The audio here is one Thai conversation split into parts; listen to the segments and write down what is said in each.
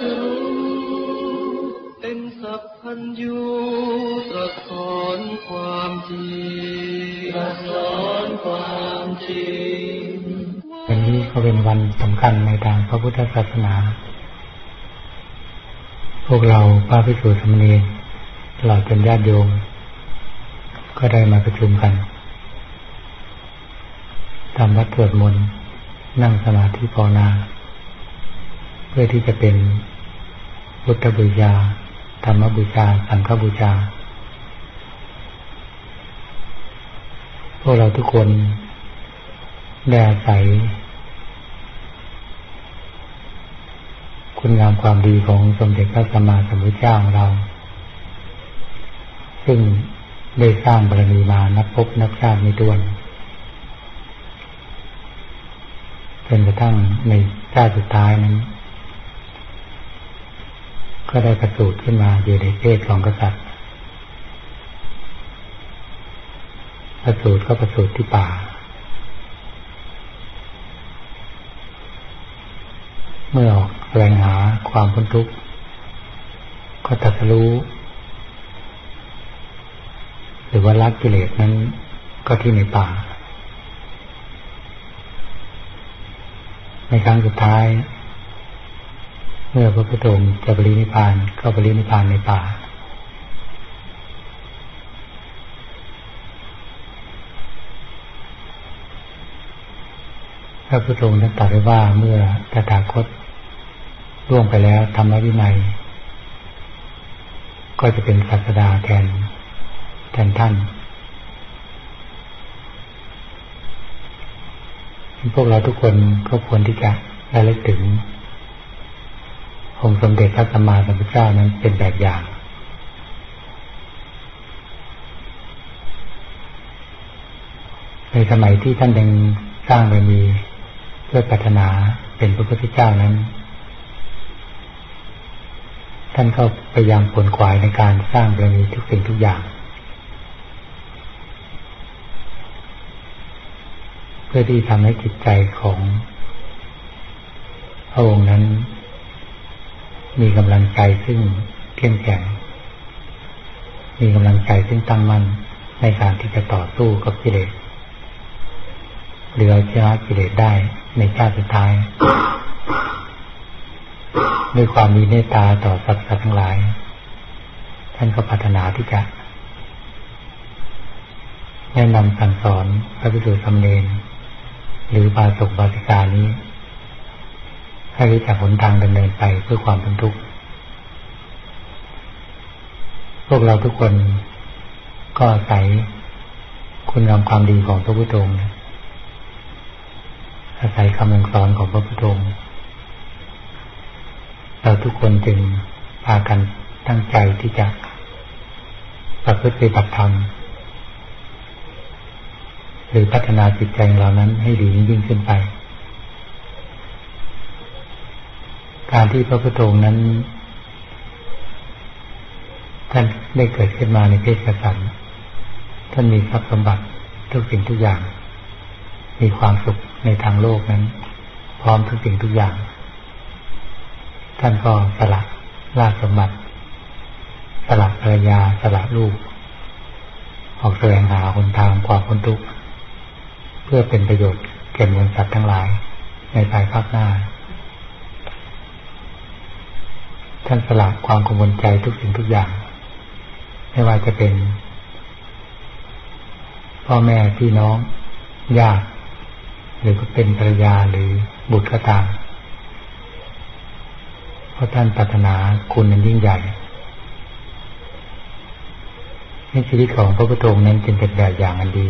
สรู้เป็นสัพพัญญูตรัสสอนความจริงตรัสสอนความจริงวันนี้ก็เป็นวันสำคัญในทางพระพุทธศาสนา พวกเราพระภิกษุสมณรตลอดจนญาติโยม ก็ได้มาประชุมกันทำวัดสวดมนต์นั่งสมาธิภาวนา พื่อที่จะเป็นพุทธบูชาธรรมบูชา สังฆบูชา พวกเราทุกคนได้อาศัยคุณงามความดีของสมเด็จพระสัมมาสัมพุทธเจ้าของเรา ซึ่งได้สร้างบารมีมานับพบนับชาติไม่ถ้วนจนกระทั่งในชาติสุดท้ายนั้น ก็ได้ประสูติขึ้นมาอยู่ในเพศของกษัตริย์ ประสูติก็ประสูติที่ป่า เมื่อออกแสวงหาความพ้นทุกข์ ก็ตัดสู้ หรือว่าลักกิเลสนั้นก็ที่ในป่า ในครั้งสุดท้าย เมื่อพระพุทธองค์จะบริณิพานก็บริณิพานในป่า พระพุทธองค์ท่านตรัสไว้ว่าเมื่อตถาคตล่วงไปแล้วธรรมวินัย ก็จะเป็นศาสดาแทนแทนท่าน พวกเราทุกคนก็ควรที่จะระลึกถึง องค์สมเด็จพระสัมมาสัมพุทธเจ้านั้นเป็นแบบอย่าง ในสมัยที่ท่านยังสร้างบารมีเพื่อพัฒนาเป็นพระพุทธเจ้านั้น ท่านก็พยายามผลขวายในการสร้างบารมีทุกสิ่งทุกอย่างเพื่อที่ทำให้จิตใจของพระองค์นั้น มีกำลังใจซึ่งเข้มแข็ง มีกำลังใจซึ่งตั้งมั่นในการที่จะต่อสู้กับกิเลสหรือเอาชนะกิเลสได้ในชาติสุดท้าย ด้วยความมีเมตตาต่อสัตว์ทั้งหลาย ท่านก็พัฒนาที่จะแนะนำสั่งสอนพระภิกษุสมเณรหรือบาสกบาสิกานี้ ให้รู้จักหนทางดำเนินไปเพื่อความเป็นทุกข์พวกเราทุกคนก็อาศัยคุณงามความดีของพระพุทธองค์อาศัยคำสอนของพระพุทธองค์เราทุกคนจึงพากันตั้งใจที่จะประพฤติปฏิบัติธรรมหรือพัฒนาจิตใจเรานั้นให้ดียิ่งขึ้นไป การที่พระพุทธองค์นั้น ท่านได้เกิดขึ้นมาในเพศกษัตริย์ท่านมีทรัพย์สมบัติทุกสิ่งทุกอย่าง มีความสุขในทางโลกนั้น พร้อมทุกสิ่งทุกอย่าง ท่านก็สละราชสมบัติ สละภรรยาสละลูก ออกแสวงหาหนทางความพ้นทุกข์เพื่อเป็นประโยชน์แก่มวลสัตว์ทั้งหลาย ในภายภาคหน้า ท่านสละความกังวลใจทุกสิ่งทุกอย่าง ไม่ว่าจะเป็น พ่อแม่พี่น้องญาติหรือเป็นภรรยาหรือบุตรก็ตามเพราะท่านปรารถนาคุณนั้นยิ่งใหญ่ในชีวิตของพระพุทธองค์นั้นจึงเป็นแบบอย่างอันดี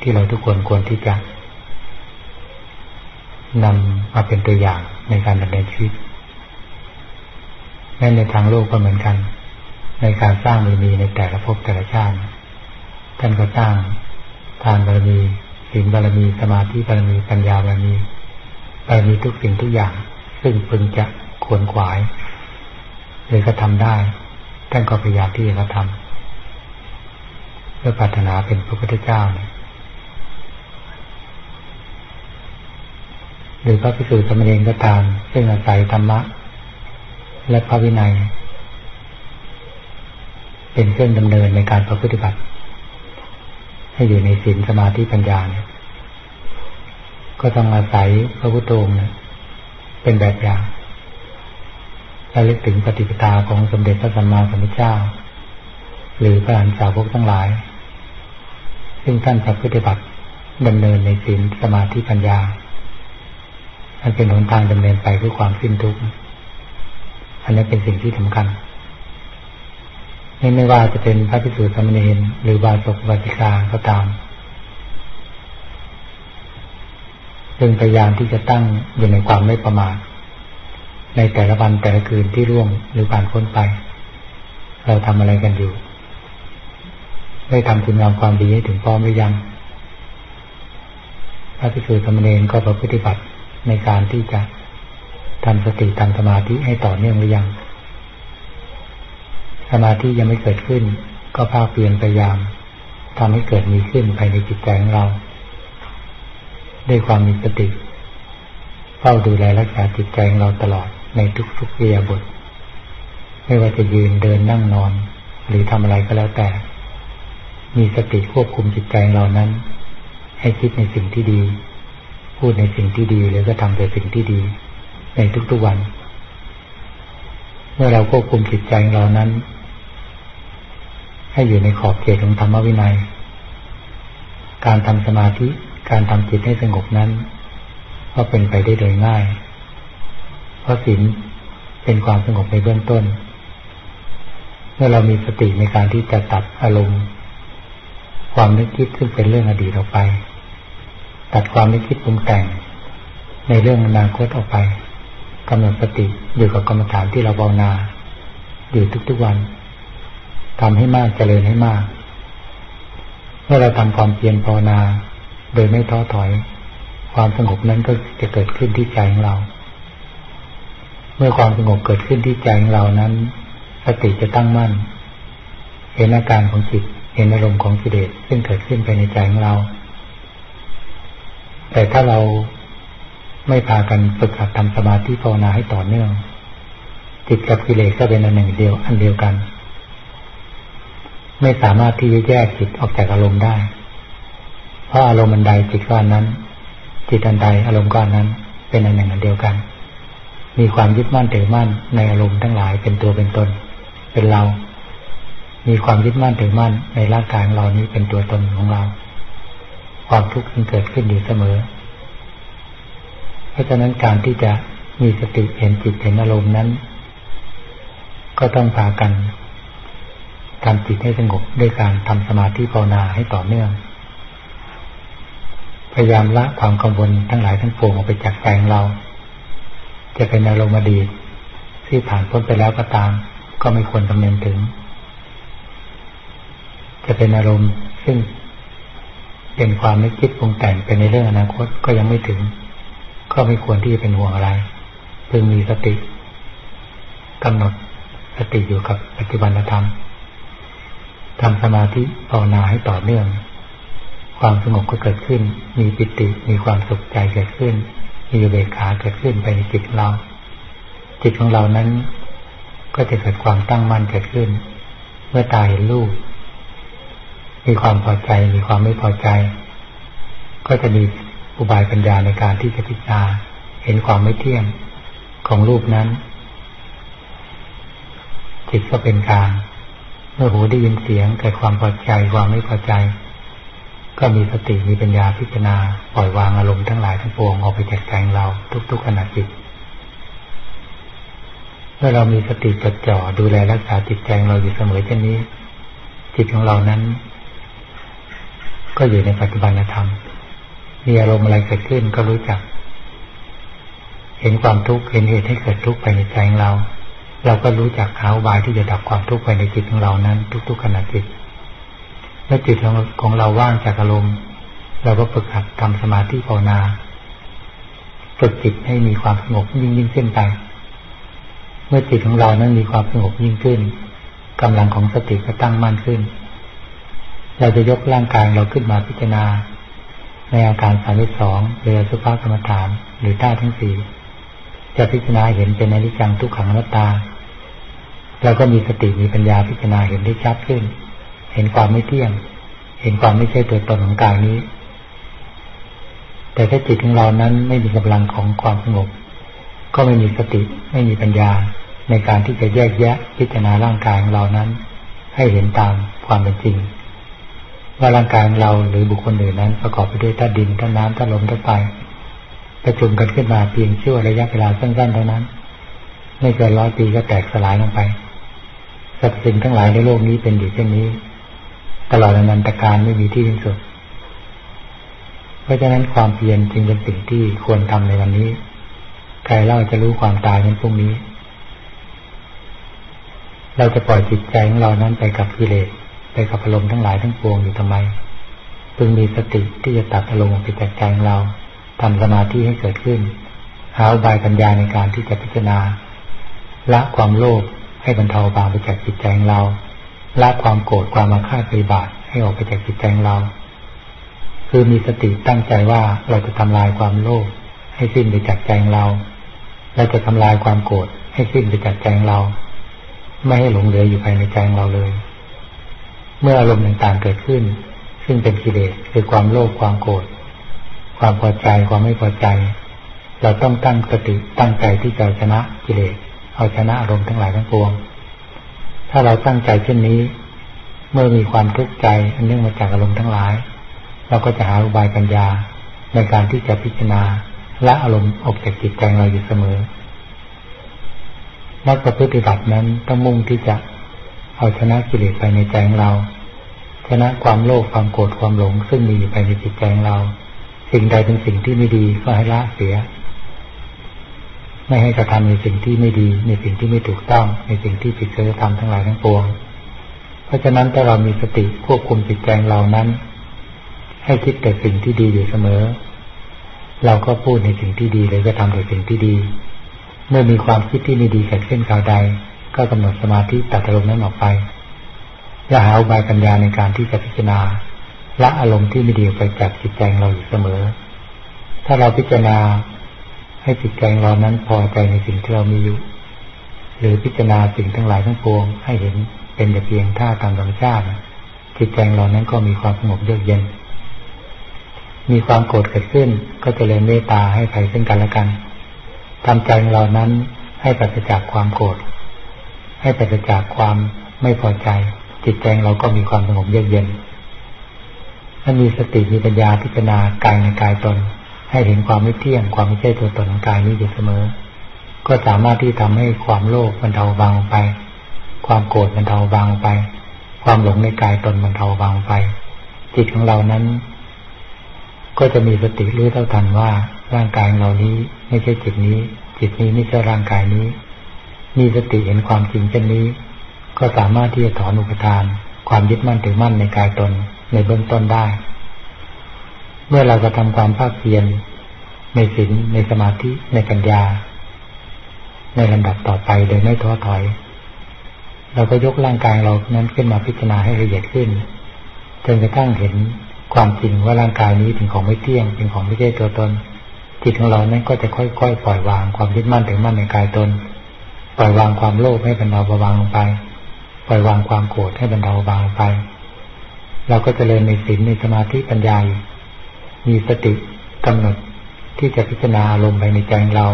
ที่เราทุกคนควรที่จะนำมาเป็นตัวอย่างในการดำเนินชีวิต แม้ในทางโลกก็เหมือนกัน ในการสร้างบารมีในแต่ละภพแต่ละชาติท่านก็สร้างทานบารมีศีลบารมีสมาธิบารมีปัญญาบารมีบารมีทุกสิ่งทุกอย่าง ซึ่งพึงจะควรขวายหรือก็ทำได้ท่านก็พยายามที่จะทำเพื่อปรารถนาเป็นพระพุทธเจ้าเนี่ยหรือพระภิกษุสมณีก็ตามซึ่งอาศัยธรรมะ และพระวินัย เป็นเครื่องดำเนินในการประพฤติบัติ ให้อยู่ในศีลสมาธิปัญญาเนี่ยก็ต้องอาศัยพระพุทโธเป็นแบบอย่างระลึกถึงปฏิปทาของสมเด็จพระสัมมาสัมพุทธเจ้า หรือพระอรหันตสาวกทั้งหลาย ซึ่งท่านประพฤติบัติดำเนินในศีลสมาธิปัญญาอันเป็นหนทางดำเนินไปเพื่อความสิ้นทุกข์ อันนี้เป็นสิ่งที่สำคัญไม่ว่าจะเป็นพระพิสุทธิ์สมณีนหรือบาศกบาติกาก็ตามซึ่งพยายามที่จะตั้งอยู่ในความไม่ประมาทในแต่ละวันแต่ละคืนที่ร่วงหรือผ่านพ้นไป เราทำอะไรกันอยู่ ได้ทำคุณงามความดีให้ถึงพร้อมหรือยังพระพิสุทธิ์สมณีนก็ประพฤติบัติในการที่จะ ทำสติทำสมาธิให้ต่อเนื่องหรือยัง สมาธิยังไม่เกิดขึ้น ก็ภาคเปลี่ยนพยายามทำให้เกิดมีขึ้นภายในจิตใจของเรา ด้วยความมีสติเฝ้าดูแลรักษาจิตใจของเราตลอดในทุกๆเรียบท ไม่ว่าจะยืนเดินนั่งนอน หรือทำอะไรก็แล้วแต่ มีสติควบคุมจิตใจของเรานั้น ให้คิดในสิ่งที่ดี พูดในสิ่งที่ดีหรือก็ทำแต่สิ่งที่ดี ในทุกๆวัน เมื่อเราควบคุมจิตใจของเรานั้น ให้อยู่ในขอบเขตของธรรมวินัย การทำสมาธิการทำจิตให้สงบนั้น ก็เป็นไปได้โดยง่าย เพราะศีลเป็นความสงบในเบื้องต้น เมื่อเรามีสติในการที่จะตัดอารมณ์ ความนึกคิดซึ่งเป็นเรื่องอดีตออกไป ตัดความนึกคิดปรุงแต่งในเรื่องอนาคตออกไป กำหนดสติอยู่กับกรรมฐานที่เราภาวนา อยู่ทุกๆวันทำให้มากเจริญให้มาก เมื่อเราทำความเพียรภาวนา โดยไม่ท้อถอย ความสงบนั้นก็จะเกิดขึ้นที่ใจของเรา เมื่อความสงบเกิดขึ้นที่ใจของเรานั้น สติจะตั้งมั่น เห็นอาการของจิต เห็นอารมณ์ของกิเลสซึ่งเกิดขึ้นไปในใจของเรา แต่ถ้าเรา ไม่พากันฝึกหัดทำสมาธิภาวนาให้ต่อเนื่อง จิตกับกิเลสก็เป็นอันหนึ่งเดียวอันเดียวกัน ไม่สามารถที่จะแยกจิตออกจากอารมณ์ได้ เพราะอารมณ์อันใดจิตก้อนนั้น จิตอันใดอารมณ์ก้อนนั้น เป็นอันหนึ่งอันเดียวกัน มีความยึดมั่นถือมั่นในอารมณ์ทั้งหลายเป็นตัวเป็นตน เป็นเรา มีความยึดมั่นถือมั่นในร่างกายของเรานี้เป็นตัวตนของเรา ความทุกข์จึงเกิดขึ้นอยู่เสมอ เพราะฉะนั้นการที่จะมีสติเห็นจิตเห็นอารมณ์นั้น ก็ต้องพากันทำจิตให้สงบด้วยการทำสมาธิภาวนาให้ต่อเนื่อง พยายามละความกังวลทั้งหลายทั้งปวงออกไปจากใจของเรา จะเป็นอารมณ์อดีตที่ผ่านพ้นไปแล้วก็ตาม ก็ไม่ควรคำนึงถึง จะเป็นอารมณ์ซึ่งเป็นความไม่คิดปรุงแต่งเป็นในเรื่องอนาคตก็ยังไม่ถึง ก็ไม่ควรที่จะเป็นห่วงอะไรพึงมีสติกำหนดสติอยู่กับปัจจุบันธรรมทำสมาธิภาวนาให้ต่อเนื่อง ความสงบก็เกิดขึ้น มีปิติมีความสุขใจเกิดขึ้น มีเบกขาเกิดขึ้นไปในจิตเรา จิตของเรานั้น ก็จะเกิดความตั้งมั่นเกิดขึ้น เมื่อตาเห็นรูปมีความพอใจมีความไม่พอใจ ก็จะมี อุบายปัญญาในการที่จะพิจารณาเห็นความไม่เที่ยงของรูปนั้น จิตก็เป็นกลางเมื่อหูได้ยินเสียงเกิดความพอใจความไม่พอใจ ก็มีสติมีปัญญาพิจารณาปล่อยวางอารมณ์ทั้งหลายทั้งปวงออกไปจากใจเราทุกๆขณะจิตเมื่อเรามีสติจดจ่อดูแลรักษาจิตใจเราอยู่เสมอเช่นนี้ จิตของเรานั้น ก็อยู่ในปัจจุบันธรรม มีอารมณ์อะไรเกิดขึ้นก็รู้จัก เห็นความทุกข์เห็นเหตุให้เกิดทุกข์ไปในใจของเรา เราก็รู้จักหาอุบายที่จะดับความทุกข์ไปในจิตของเรานั้น ทุกๆขณะจิตเมื่อจิตของเราว่างจากอารมณ์ เราก็ฝึกหัดทำสมาธิภาวนาฝึกจิตให้มีความสงบยิ่งยิ่งขึ้นไป เมื่อจิตของเรานั้นมีความสงบยิ่งขึ้นกำลังของสติก็ตั้งมั่นขึ้น เราจะยกร่างกายเราขึ้นมาพิจารณา ในอาการสามสองเรือสุภาพกรรมฐานหรือท่าทั้งสี่จะพิจารณาเห็นเป็นอนิจจังทุกขังอนัตตาเราก็มีสติมีปัญญาพิจารณาเห็นได้ชัดขึ้น เห็นความไม่เที่ยง เห็นความไม่ใช่ตัวตนของกายนี้ แต่ถ้าจิตของเรานั้นไม่มีกำลังของความสงบ ก็ไม่มีสติไม่มีปัญญาในการที่จะแยกแยะพิจารณาร่างกายของเรานั้น ให้เห็นตามความเป็นจริง ว่าร่างกายของเราหรือบุคคลอื่นนั้น ประกอบไปด้วยธาตุดินธาตุน้ำธาตุลมธาตุไฟประชุมกันขึ้นมาเพียงชั่วระยะเวลาสั้นๆเท่านั้น ไม่เกินร้อยปีก็แตกสลายลงไปสรรพสิ่งทั้งหลายในโลกนี้เป็นอยู่เช่นนี้ ตลอดอนันตการไม่มีที่สิ้นสุด เพราะฉะนั้นความเพียรจึงเป็นสิ่งที่ควรทำในวันนี้ ใครเล่าจะรู้ความตายในพรุ่งนี้ เราจะปล่อยจิตใจของเรานั้นไปกับกิเลส ไปกับอารมณ์ทั้งหลายทั้งปวงอยู่ทำไมพึงมีสติที่จะตัดอารมณ์ออกไปจากใจของเราทำสมาธิให้เกิดขึ้น หาบายปัญญาในการที่จะพิจารณา ละความโลภให้บรรเทาบางไปจากจิตใจของเรา ละความโกรธความมาฆ่าปฏิบาทให้ออกไปจากจิตใจของเรา คือมีสติตั้งใจว่าเราจะทำลายความโลภให้สิ้นไปจากใจของเรา เราจะทำลายความโกรธให้สิ้นไปจากใจของเรา ไม่ให้หลงเหลืออยู่ภายในใจของเราเลย เมื่ออารมณ์ต่างๆเกิดขึ้น ซึ่งเป็นกิเลสคือความโลภความโกรธความพอใจความไม่พอใจ เราต้องตั้งสติตั้งใจที่จะชนะกิเลสเอาชนะอารมณ์ทั้งหลายทั้งปวง ถ้าเราตั้งใจเช่นนี้ เมื่อมีความทุกข์ใจอันเนื่องมาจากอารมณ์ทั้งหลาย เราก็จะหาอุบายปัญญาในการที่จะพิจารณาละอารมณ์ออกจากจิตใจเราอยู่เสมอนักปฏิบัตินั้นต้องมุ่งที่จะ เอาชนะกิเลสไปในใจของเรา ชนะความโลภความโกรธความหลง ซึ่งมีอยู่ภายในจิตใจของเรา สิ่งใดเป็นสิ่งที่ไม่ดีก็ให้ละเสีย ไม่ให้กระทำในสิ่งที่ไม่ดี ในสิ่งที่ไม่ถูกต้อง ในสิ่งที่ผิดศีลธรรมทั้งหลายทั้งปวง เพราะฉะนั้นถ้าเรามีสติควบคุมจิตใจเรานั้น ให้คิดแต่สิ่งที่ดีอยู่เสมอ เราก็พูดในสิ่งที่ดีเลยก็ทำแต่สิ่งที่ดี เมื่อมีความคิดที่ไม่ดีเกิดขึ้นคราวใด ก็กำหนดสมาธิตัดอารมณ์นั้นออกไป อย่าหาอุบายปัญญาในการที่จะพิจารณาละอารมณ์ที่ไม่ดีไปจากจิตใจเราอยู่เสมอ ถ้าเราพิจารณาให้จิตใจเรานั้นพอใจในสิ่งที่เรามีอยู่ หรือพิจารณาสิ่งทั้งหลายทั้งปวง ให้เห็นเป็นแต่เพียงท่าตามธรรมชาติ จิตใจเรานั้นก็มีความสงบเยือกเย็น มีความโกรธเกิดขึ้นก็จะเลยเมตตาให้ใครซึ่งกันและกันทำใจเรานั้นให้ปราศจากความโกรธ ให้ปราศจากความไม่พอใจ จิตใจเราก็มีความสงบเยือกเย็นถ้ามีสติมีปัญญาพิจารณากายในกายตน ให้เห็นความไม่เที่ยง ความไม่ใช่ตัวตนของกายนี้อยู่เสมอ ก็สามารถที่ทำให้ความโลภมันเทาบางไป ความโกรธมันเทาบางไป ความหลงในกายตนมันเทาบางไป จิตของเรานั้น ก็จะมีสติรู้เท่าทันว่าร่างกายเรานี้ไม่ใช่จิตนี้ จิตนี้ไม่ใช่ร่างกายนี้ มีสติเห็นความจริงเช่นนี้ ก็สามารถที่จะถอนอุปทาน ความยึดมั่นถือมั่นในกายตนในเบื้องต้นได้ เมื่อเราจะทำความภาคเพียรในศีลในสมาธิในปัญญา ในลำดับต่อไปโดยไม่ท้อถอย เราก็ยกร่างกายเรานั้นขึ้นมาพิจารณาให้ละเอียดขึ้นจนกระทั่งเห็นความจริงว่าร่างกายนี้เป็นของไม่เที่ยงเป็นของไม่ใช่ตัวตนจิตของเรานั้นก็จะค่อยๆปล่อยวางความยึดมั่นถึงมั่นในกายตน ปล่อยวางความโลภให้บรรเทาเบาบางลงไป ปล่อยวางความโกรธให้บรรเทาเบาลงไป เราก็จะเริญในศีลในสมาธิปัญญามีสติกำหนดที่จะพิจารณาอารมณ์ภายในใจเรา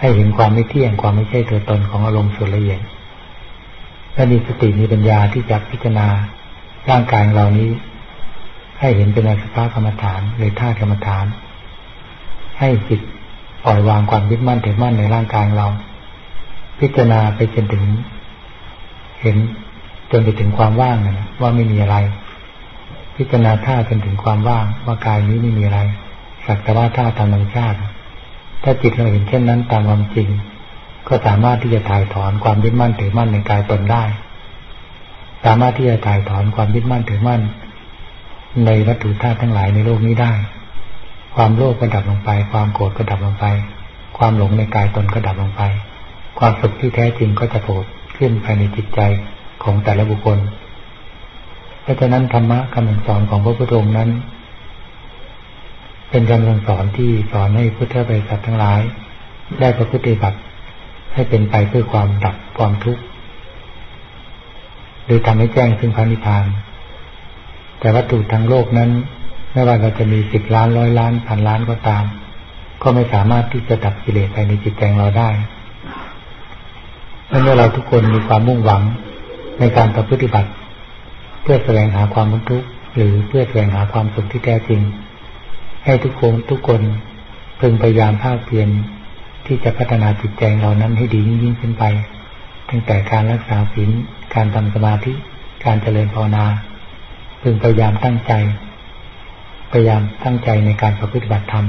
ให้เห็นความไม่เที่ยงความไม่ใช่ตัวตนของอารมณ์ส่วนละเอียดและมีสติมีปัญญาที่จะพิจารณาร่างกายเรานี้ ให้เห็นเป็นอสุภกรรมฐานหรือธาตุกรรมฐาน ให้จิตปล่อยวางความยึดมั่นถือมั่นในร่างกายเรา พิจารณาไปจนถึง เห็นจนไปถึงความว่างนะว่าไม่มีอะไร พิจารณาท่าจนถึงความว่าง ว่ากายนี้ไม่มีอะไรสักแต่ว่าท่าตามธรรมชาติ ถ้าจิตเราเห็นเช่นนั้นตามความจริง ก็สามารถที่จะถ่ายถอนความยึดมั่นถือมั่นในกายตนได้ สามารถที่จะถ่ายถอนความยึดมั่นถือมั่น ในวัตถุธาตุทั้งหลายในโลกนี้ได้ ความโลภก็ดับลงไป ความโกรธก็ดับลงไป ความหลงในกายตนก็ดับลงไป ความสุขที่แท้จริงก็จะโผล่ขึ้นภายในจิตใจของแต่ละบุคคล เพราะฉะนั้นธรรมะคำสอนของพระพุทธองค์นั้น เป็นคำสอนที่สอนให้พุทธบริษัททั้งหลาย ได้ประพฤติบัติให้เป็นไปเพื่อความดับความทุกข์รือทำให้แจ้งซึ่งพระนิพพาน แต่วัตถุทางโลกนั้น ไม่ว่าเราจะมีสิบล้านร้อยล้านพันล้านก็ตาม ก็ไม่สามารถที่จะดับกิเลสภายในจิตใจเราได้ เมื่อเราทุกคนมีความมุ่งหวังในการประพฤติบัติ เพื่อแสวงหาความบรรทุกหรือเพื่อแสวงหาความสุขที่แท้จริง ให้ทุกคนทุกคนพึงพยายามภาคเพียรที่จะพัฒนาจิตใจเรานั้นให้ดียิ่งยิ่งขึ้นไป ตั้งแต่การรักษาศีลการทำสมาธิการเจริญภาวนา พึงพยายามตั้งใจ พยายามตั้งใจในการประพฤติบัติธรรม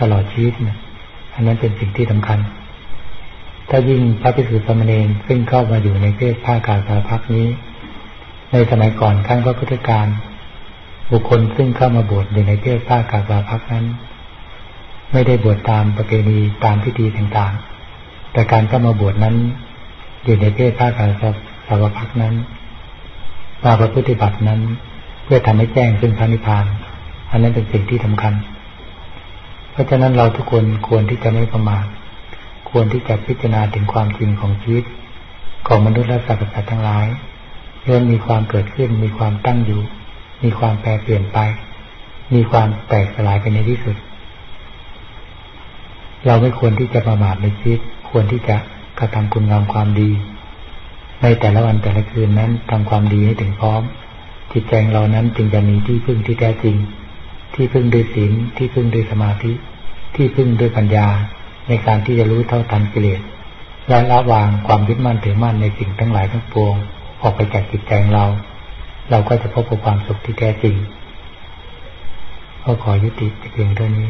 ตลอดชีวิตนะอันนั้นเป็นสิ่งที่สำคัญ ถ้ายิ่งพระภิกษุสมณีซึ่งเข้ามาอยู่ในเพศภากาสาพักนี้ ในสมัยก่อนขั้งพระพุทธการบุคคลซึ่งเข้ามาบวชอยู่ในเพศภากาสาพักนั้น ไม่ได้บวชตามประเพณีตามพิธีต่างๆ แต่การเข้ามาบวชนั้น อยู่ในเพศภาการสาพักนั้นมาประพฤติบัตินั้น เพื่อทำให้แจ้งซึ่งพระนิพพาน อันนั้นเป็นสิ่งที่สำคัญ เพราะฉะนั้นเราทุกคนควรที่จะไม่ประมาท ควรที่จะพิจารณาถึงความจริงของชีวิต ของมนุษย์และสัตว์สัตว์ทั้งหลายล้วนมีความเกิดขึ้น มีความตั้งอยู่ มีความแปรเปลี่ยนไป มีความแตกสลายไปในที่สุด เราไม่ควรที่จะประมาทในชีวิต ควรที่จะกระทำคุณงามความดี ในแต่ละวันแต่ละคืนนั้นทำความดีให้ถึงพร้อม จิตใจเรานั้นจึงจะมีที่พึ่งที่แท้จริง ที่พึ่งด้วยศีลที่พึ่งด้วยสมาธิ ที่พึ่งด้วยปัญญา ในการที่จะรู้เท่าทันกิเลสและละวางความยึดมั่นถือมั่นในสิ่งทั้งหลายทั้งปวง ออกไปจากจิตใจเรา เราก็จะพบกับความสุขที่แท้จริงก็ขอยุติเพียงเท่านี้